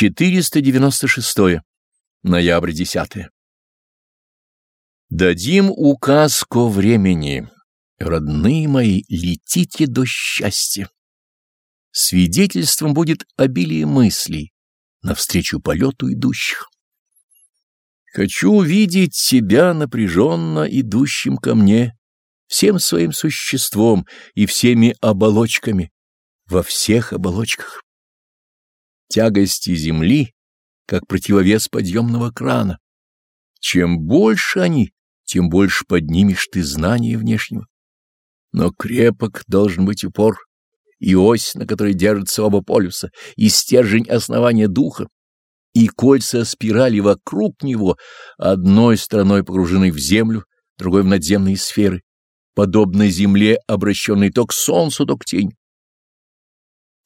496. Ноябрь 10. Дадим указ ко времени. Родные мои, летите до счастья. Свидетельством будет обилие мыслей навстречу полету идущих. Хочу увидеть себя напряженно идущим ко мне всем своим существом и всеми оболочками, во всех оболочках тягости земли, как противовес подъемного крана. Чем больше они, тем больше поднимешь ты знания внешнего. Но крепок должен быть упор, и ось, на которой держатся оба полюса, и стержень основания духа, и кольца спирали вокруг него, одной стороной погружены в землю, другой в надземные сферы, подобно земле, обращенной то к солнцу, то к тень.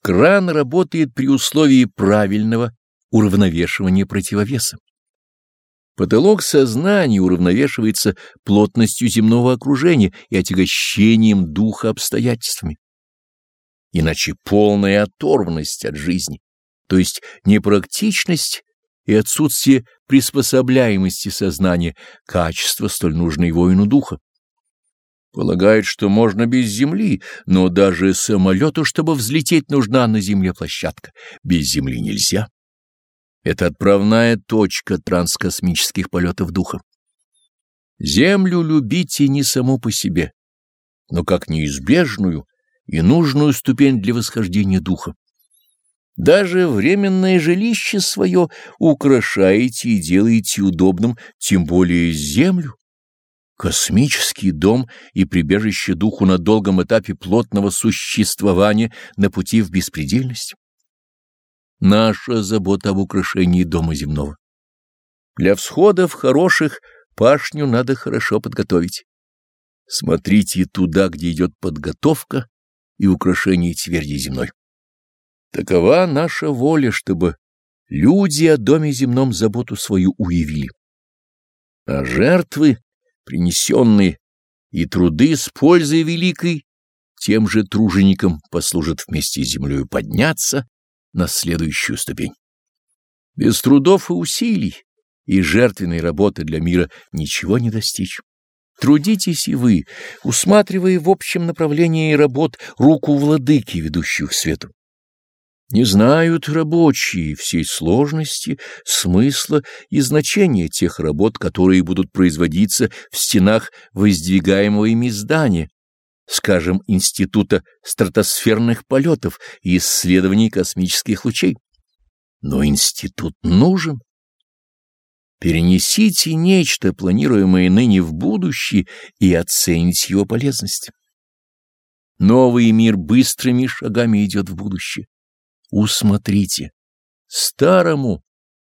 Кран работает при условии правильного уравновешивания противовеса. Потолок сознания уравновешивается плотностью земного окружения и отягощением духа обстоятельствами. Иначе полная оторванность от жизни, то есть непрактичность и отсутствие приспособляемости сознания, качества, столь нужные воину духа. Полагают, что можно без земли, но даже самолету, чтобы взлететь, нужна на земле площадка. Без земли нельзя. Это отправная точка транскосмических полетов духа. Землю любите не саму по себе, но как неизбежную и нужную ступень для восхождения духа. Даже временное жилище свое украшаете и делаете удобным, тем более землю Космический дом и прибежище духу на долгом этапе плотного существования на пути в беспредельность. Наша забота об украшении дома земного. Для всходов хороших пашню надо хорошо подготовить. Смотрите туда, где идет подготовка и украшение тверди земной. Такова наша воля, чтобы люди о доме земном заботу свою уявили. А жертвы принесенные и труды с пользой великой тем же труженикам послужат вместе с землей подняться на следующую ступень. Без трудов и усилий и жертвенной работы для мира ничего не достичь. Трудитесь и вы, усматривая в общем направлении работ руку владыки, ведущую к свету. Не знают рабочие всей сложности, смысла и значения тех работ, которые будут производиться в стенах воздвигаемого ими здания, скажем, Института стратосферных полетов и исследований космических лучей. Но институт нужен. Перенесите нечто, планируемое ныне в будущее, и оцените его полезность. Новый мир быстрыми шагами идет в будущее. Усмотрите, старому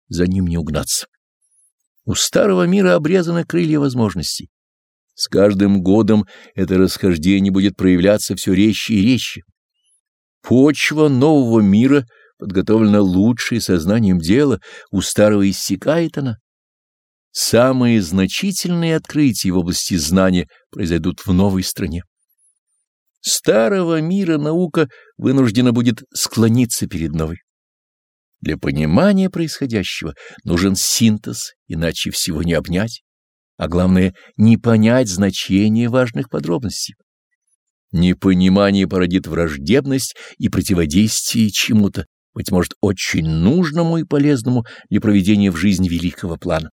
за ним не угнаться. У старого мира обрезаны крылья возможностей. С каждым годом это расхождение будет проявляться все резче и резче. Почва нового мира подготовлена лучше сознанием дела, у старого иссякает она. Самые значительные открытия в области знания произойдут в новой стране. Старого мира наука вынуждена будет склониться перед новой. Для понимания происходящего нужен синтез, иначе всего не обнять, а главное — не понять значение важных подробностей. Непонимание породит враждебность и противодействие чему-то, быть может, очень нужному и полезному для проведения в жизнь великого плана.